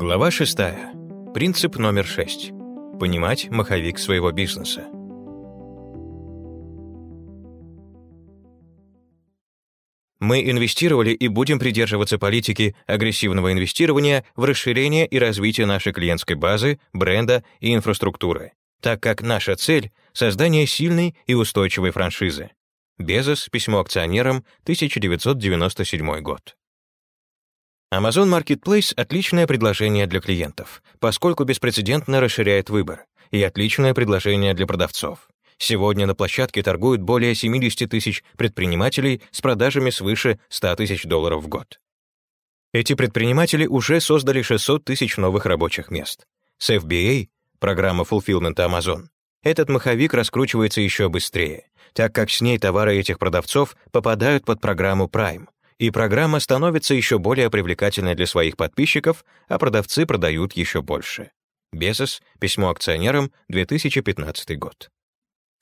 Глава 6. Принцип номер 6. Понимать маховик своего бизнеса. Мы инвестировали и будем придерживаться политики агрессивного инвестирования в расширение и развитие нашей клиентской базы, бренда и инфраструктуры, так как наша цель — создание сильной и устойчивой франшизы. Безос, письмо акционерам, 1997 год. Amazon Marketplace — отличное предложение для клиентов, поскольку беспрецедентно расширяет выбор, и отличное предложение для продавцов. Сегодня на площадке торгуют более 70 тысяч предпринимателей с продажами свыше 100 тысяч долларов в год. Эти предприниматели уже создали 600 тысяч новых рабочих мест. С FBA, программа Fulfillment Amazon, этот маховик раскручивается еще быстрее, так как с ней товары этих продавцов попадают под программу Prime — и программа становится еще более привлекательной для своих подписчиков, а продавцы продают еще больше. Безос, письмо акционерам, 2015 год.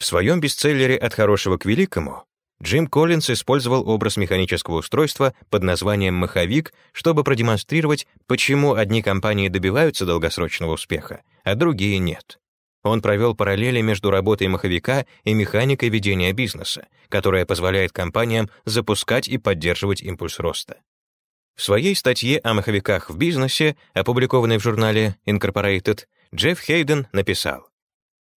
В своем бестселлере «От хорошего к великому» Джим Коллинз использовал образ механического устройства под названием «маховик», чтобы продемонстрировать, почему одни компании добиваются долгосрочного успеха, а другие нет. Он провел параллели между работой маховика и механикой ведения бизнеса, которая позволяет компаниям запускать и поддерживать импульс роста. В своей статье о маховиках в бизнесе, опубликованной в журнале Incorporated, Джефф Хейден написал,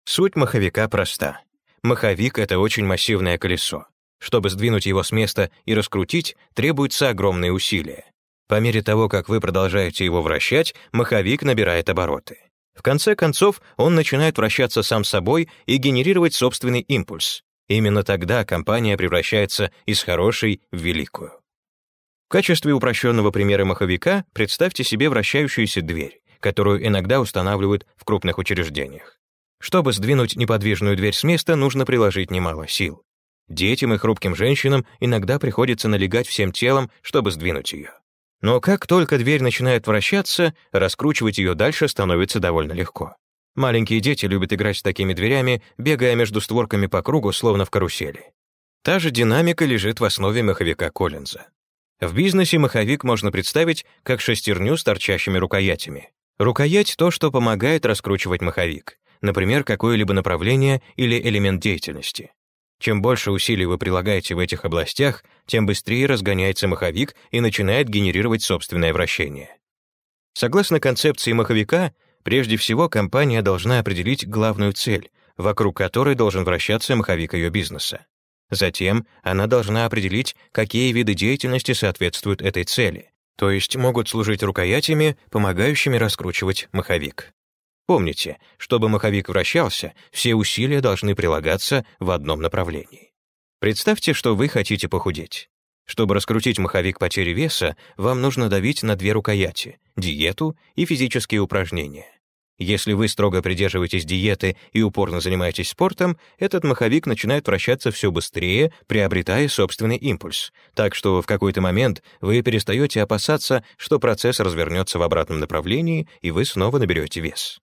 «Суть маховика проста. Маховик — это очень массивное колесо. Чтобы сдвинуть его с места и раскрутить, требуются огромные усилия. По мере того, как вы продолжаете его вращать, маховик набирает обороты. В конце концов, он начинает вращаться сам собой и генерировать собственный импульс. Именно тогда компания превращается из хорошей в великую. В качестве упрощенного примера маховика представьте себе вращающуюся дверь, которую иногда устанавливают в крупных учреждениях. Чтобы сдвинуть неподвижную дверь с места, нужно приложить немало сил. Детям и хрупким женщинам иногда приходится налегать всем телом, чтобы сдвинуть ее. Но как только дверь начинает вращаться, раскручивать ее дальше становится довольно легко. Маленькие дети любят играть с такими дверями, бегая между створками по кругу, словно в карусели. Та же динамика лежит в основе маховика Коллинза. В бизнесе маховик можно представить как шестерню с торчащими рукоятями. Рукоять — то, что помогает раскручивать маховик, например, какое-либо направление или элемент деятельности. Чем больше усилий вы прилагаете в этих областях, тем быстрее разгоняется маховик и начинает генерировать собственное вращение. Согласно концепции маховика, прежде всего компания должна определить главную цель, вокруг которой должен вращаться маховик ее бизнеса. Затем она должна определить, какие виды деятельности соответствуют этой цели, то есть могут служить рукоятями, помогающими раскручивать маховик. Помните, чтобы маховик вращался, все усилия должны прилагаться в одном направлении. Представьте, что вы хотите похудеть. Чтобы раскрутить маховик потери веса, вам нужно давить на две рукояти — диету и физические упражнения. Если вы строго придерживаетесь диеты и упорно занимаетесь спортом, этот маховик начинает вращаться все быстрее, приобретая собственный импульс. Так что в какой-то момент вы перестаете опасаться, что процесс развернется в обратном направлении, и вы снова наберете вес.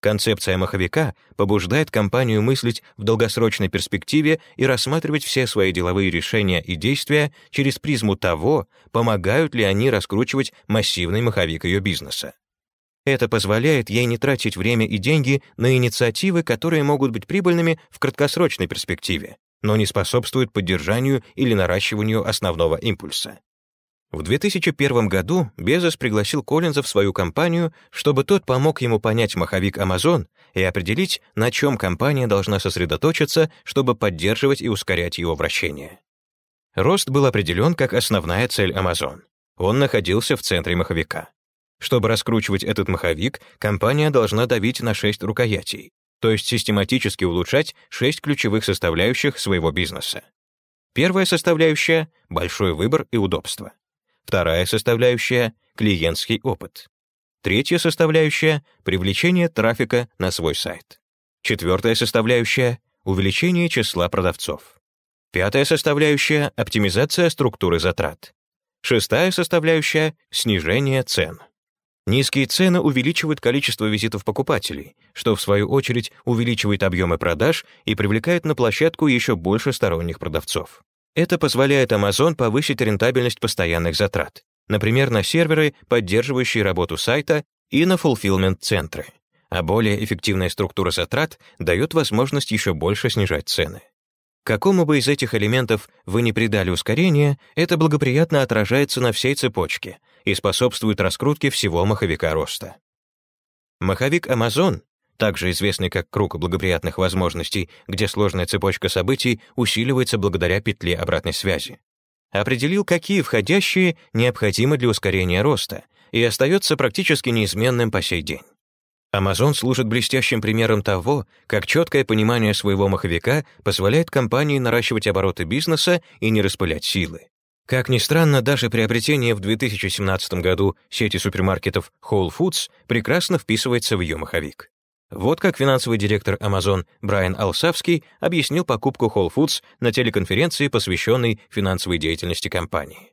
Концепция маховика побуждает компанию мыслить в долгосрочной перспективе и рассматривать все свои деловые решения и действия через призму того, помогают ли они раскручивать массивный маховик ее бизнеса. Это позволяет ей не тратить время и деньги на инициативы, которые могут быть прибыльными в краткосрочной перспективе, но не способствуют поддержанию или наращиванию основного импульса. В 2001 году Безос пригласил Коллинза в свою компанию, чтобы тот помог ему понять маховик Amazon и определить, на чем компания должна сосредоточиться, чтобы поддерживать и ускорять его вращение. Рост был определен как основная цель Amazon. Он находился в центре маховика. Чтобы раскручивать этот маховик, компания должна давить на шесть рукоятей, то есть систематически улучшать шесть ключевых составляющих своего бизнеса. Первая составляющая — большой выбор и удобство. Вторая составляющая — клиентский опыт. Третья составляющая — привлечение трафика на свой сайт. Четвертая составляющая — увеличение числа продавцов. Пятая составляющая — оптимизация структуры затрат. Шестая составляющая — снижение цен. Низкие цены увеличивают количество визитов покупателей, что в свою очередь увеличивает объемы продаж и привлекает на площадку еще больше сторонних продавцов. Это позволяет Amazon повысить рентабельность постоянных затрат, например, на серверы, поддерживающие работу сайта, и на fulfillment-центры. А более эффективная структура затрат дает возможность еще больше снижать цены. Какому бы из этих элементов вы не придали ускорение, это благоприятно отражается на всей цепочке и способствует раскрутке всего маховика роста. Маховик Amazon, также известный как круг благоприятных возможностей, где сложная цепочка событий усиливается благодаря петле обратной связи, определил, какие входящие необходимы для ускорения роста, и остается практически неизменным по сей день. Amazon служит блестящим примером того, как четкое понимание своего маховика позволяет компании наращивать обороты бизнеса и не распылять силы. Как ни странно, даже приобретение в 2017 году сети супермаркетов Whole Foods прекрасно вписывается в ее маховик. Вот как финансовый директор Amazon Брайан Алсавский объяснил покупку Whole Foods на телеконференции, посвященной финансовой деятельности компании.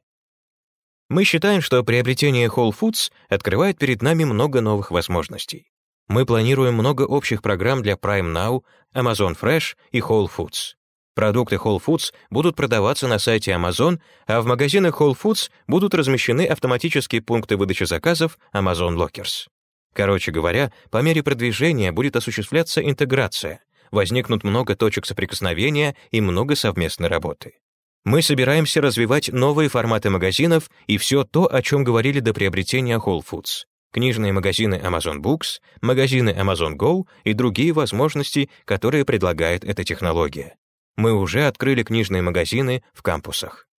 Мы считаем, что приобретение Whole Foods открывает перед нами много новых возможностей. Мы планируем много общих программ для Prime Now, Amazon Fresh и Whole Foods. Продукты Whole Foods будут продаваться на сайте Amazon, а в магазинах Whole Foods будут размещены автоматические пункты выдачи заказов Amazon Lockers. Короче говоря, по мере продвижения будет осуществляться интеграция, возникнут много точек соприкосновения и много совместной работы. Мы собираемся развивать новые форматы магазинов и все то, о чем говорили до приобретения Whole Foods книжные магазины Amazon Books, магазины Amazon Go и другие возможности, которые предлагает эта технология. Мы уже открыли книжные магазины в кампусах.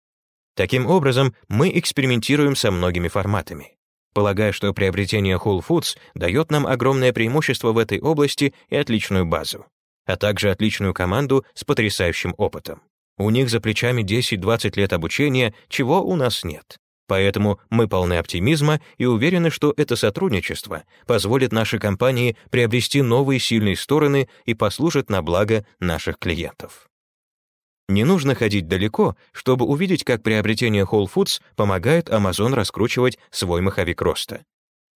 Таким образом, мы экспериментируем со многими форматами. Полагаю, что приобретение Whole Foods дает нам огромное преимущество в этой области и отличную базу, а также отличную команду с потрясающим опытом. У них за плечами 10-20 лет обучения, чего у нас нет. Поэтому мы полны оптимизма и уверены, что это сотрудничество позволит нашей компании приобрести новые сильные стороны и послужит на благо наших клиентов. Не нужно ходить далеко, чтобы увидеть, как приобретение Whole Foods помогает Amazon раскручивать свой маховик роста.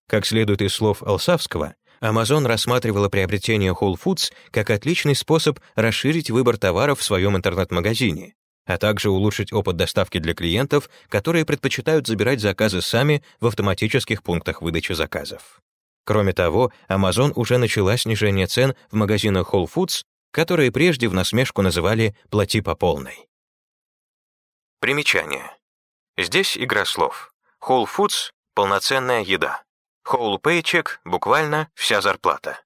Как следует из слов Алсавского, Amazon рассматривала приобретение Whole Foods как отличный способ расширить выбор товаров в своем интернет-магазине, а также улучшить опыт доставки для клиентов, которые предпочитают забирать заказы сами в автоматических пунктах выдачи заказов. Кроме того, Amazon уже начала снижение цен в магазинах Whole Foods, которые прежде в насмешку называли «плати по полной». Примечание. Здесь игра слов. Whole Foods — полноценная еда. Whole Paycheck — буквально вся зарплата.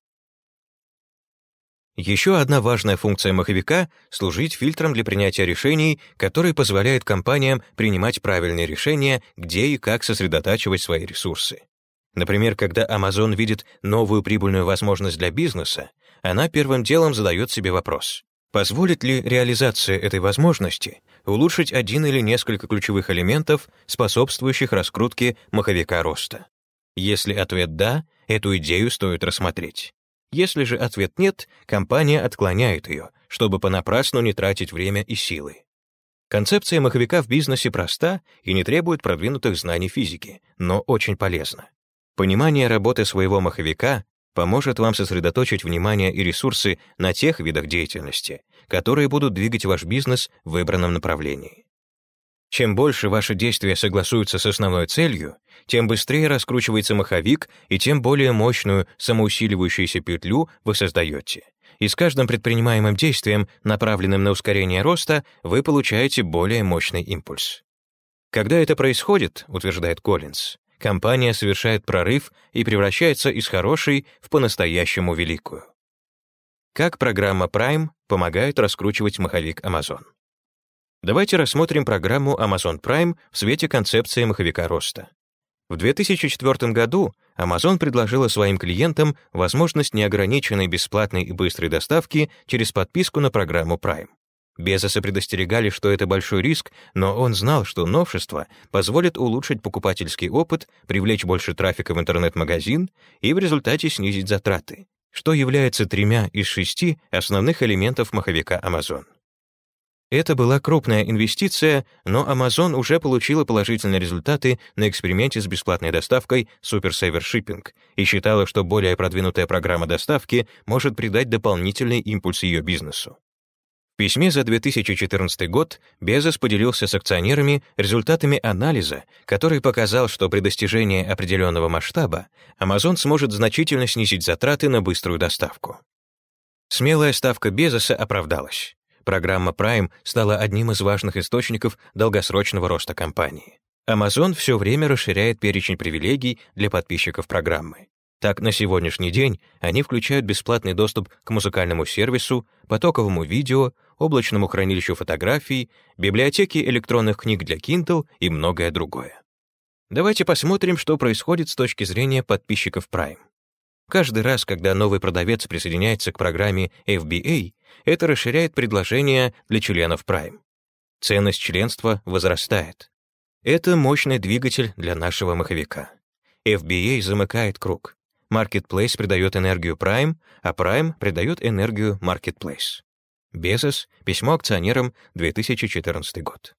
Еще одна важная функция маховика — служить фильтром для принятия решений, который позволяет компаниям принимать правильные решения, где и как сосредотачивать свои ресурсы. Например, когда Amazon видит новую прибыльную возможность для бизнеса, она первым делом задает себе вопрос, позволит ли реализация этой возможности улучшить один или несколько ключевых элементов, способствующих раскрутке маховика роста. Если ответ «да», эту идею стоит рассмотреть. Если же ответ нет, компания отклоняет ее, чтобы понапрасну не тратить время и силы. Концепция маховика в бизнесе проста и не требует продвинутых знаний физики, но очень полезна. Понимание работы своего маховика поможет вам сосредоточить внимание и ресурсы на тех видах деятельности, которые будут двигать ваш бизнес в выбранном направлении. Чем больше ваши действия согласуются с основной целью, тем быстрее раскручивается маховик и тем более мощную самоусиливающуюся петлю вы создаете. И с каждым предпринимаемым действием, направленным на ускорение роста, вы получаете более мощный импульс. Когда это происходит, утверждает Коллинз, компания совершает прорыв и превращается из хорошей в по-настоящему великую. Как программа Prime помогает раскручивать маховик Amazon? Давайте рассмотрим программу Amazon Prime в свете концепции маховика роста. В 2004 году Amazon предложила своим клиентам возможность неограниченной бесплатной и быстрой доставки через подписку на программу Prime. Безосы предостерегали, что это большой риск, но он знал, что новшество позволит улучшить покупательский опыт, привлечь больше трафика в интернет-магазин и в результате снизить затраты, что является тремя из шести основных элементов маховика Amazon. Это была крупная инвестиция, но Amazon уже получила положительные результаты на эксперименте с бесплатной доставкой Super Saver Shipping и считала, что более продвинутая программа доставки может придать дополнительный импульс ее бизнесу. В письме за 2014 год Безос поделился с акционерами результатами анализа, который показал, что при достижении определенного масштаба Amazon сможет значительно снизить затраты на быструю доставку. Смелая ставка Безоса оправдалась. Программа Prime стала одним из важных источников долгосрочного роста компании. Amazon все время расширяет перечень привилегий для подписчиков программы. Так, на сегодняшний день они включают бесплатный доступ к музыкальному сервису, потоковому видео, облачному хранилищу фотографий, библиотеке электронных книг для Kindle и многое другое. Давайте посмотрим, что происходит с точки зрения подписчиков Prime. Каждый раз, когда новый продавец присоединяется к программе FBA, это расширяет предложение для членов Prime. Ценность членства возрастает. Это мощный двигатель для нашего маховика. FBA замыкает круг. Marketplace придает энергию Prime, а Prime придает энергию Marketplace. Безос, письмо акционерам, 2014 год.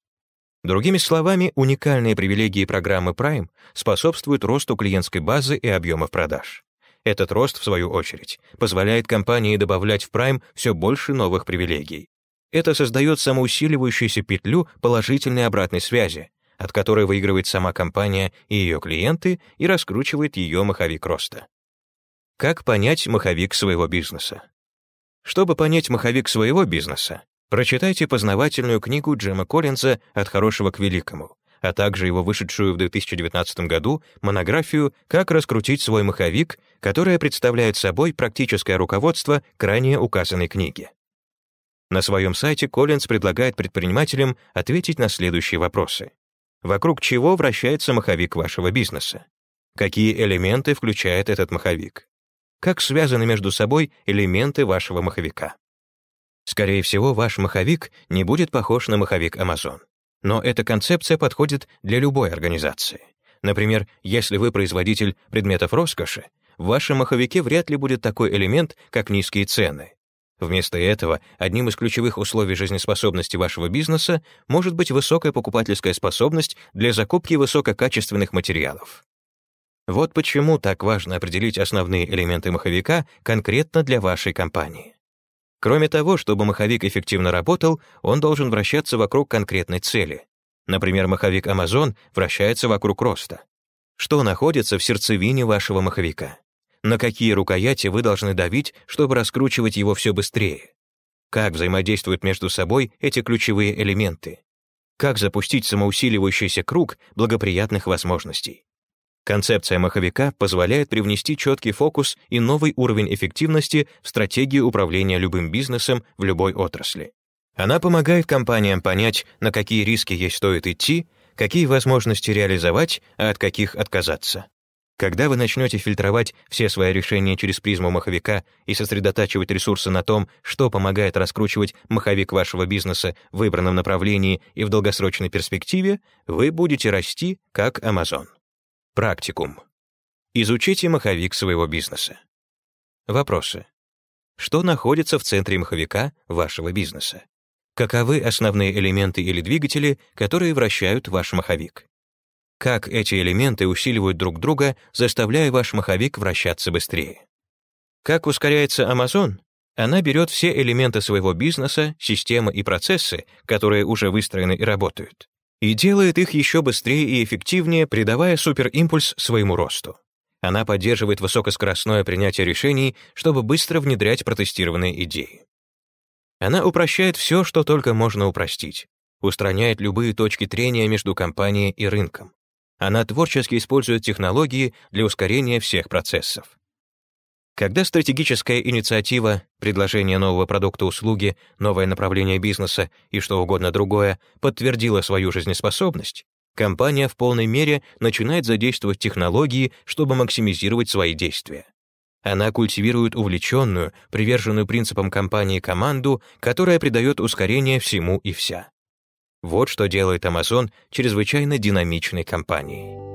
Другими словами, уникальные привилегии программы Prime способствуют росту клиентской базы и объемов продаж. Этот рост, в свою очередь, позволяет компании добавлять в Prime все больше новых привилегий. Это создает самоусиливающуюся петлю положительной обратной связи, от которой выигрывает сама компания и ее клиенты и раскручивает ее маховик роста. Как понять маховик своего бизнеса? Чтобы понять маховик своего бизнеса, прочитайте познавательную книгу Джема Коллинза «От хорошего к великому», а также его вышедшую в 2019 году монографию «Как раскрутить свой маховик», которая представляет собой практическое руководство к ранее указанной книге. На своем сайте Коллинз предлагает предпринимателям ответить на следующие вопросы. Вокруг чего вращается маховик вашего бизнеса? Какие элементы включает этот маховик? Как связаны между собой элементы вашего маховика? Скорее всего, ваш маховик не будет похож на маховик Amazon. Но эта концепция подходит для любой организации. Например, если вы производитель предметов роскоши, в вашем маховике вряд ли будет такой элемент, как низкие цены. Вместо этого одним из ключевых условий жизнеспособности вашего бизнеса может быть высокая покупательская способность для закупки высококачественных материалов. Вот почему так важно определить основные элементы маховика конкретно для вашей компании. Кроме того, чтобы маховик эффективно работал, он должен вращаться вокруг конкретной цели. Например, маховик Amazon вращается вокруг роста. Что находится в сердцевине вашего маховика? На какие рукояти вы должны давить, чтобы раскручивать его все быстрее? Как взаимодействуют между собой эти ключевые элементы? Как запустить самоусиливающийся круг благоприятных возможностей? Концепция маховика позволяет привнести четкий фокус и новый уровень эффективности в стратегию управления любым бизнесом в любой отрасли. Она помогает компаниям понять, на какие риски ей стоит идти, какие возможности реализовать, а от каких отказаться. Когда вы начнете фильтровать все свои решения через призму маховика и сосредотачивать ресурсы на том, что помогает раскручивать маховик вашего бизнеса в выбранном направлении и в долгосрочной перспективе, вы будете расти как Amazon. Практикум. Изучите маховик своего бизнеса. Вопросы. Что находится в центре маховика вашего бизнеса? Каковы основные элементы или двигатели, которые вращают ваш маховик? Как эти элементы усиливают друг друга, заставляя ваш маховик вращаться быстрее? Как ускоряется Amazon? Она берет все элементы своего бизнеса, системы и процессы, которые уже выстроены и работают, и делает их еще быстрее и эффективнее, придавая суперимпульс своему росту. Она поддерживает высокоскоростное принятие решений, чтобы быстро внедрять протестированные идеи. Она упрощает все, что только можно упростить, устраняет любые точки трения между компанией и рынком. Она творчески использует технологии для ускорения всех процессов. Когда стратегическая инициатива, предложение нового продукта-услуги, новое направление бизнеса и что угодно другое подтвердила свою жизнеспособность, компания в полной мере начинает задействовать технологии, чтобы максимизировать свои действия. Она культивирует увлеченную, приверженную принципам компании команду, которая придает ускорение всему и вся. Вот что делает Amazon чрезвычайно динамичной компанией.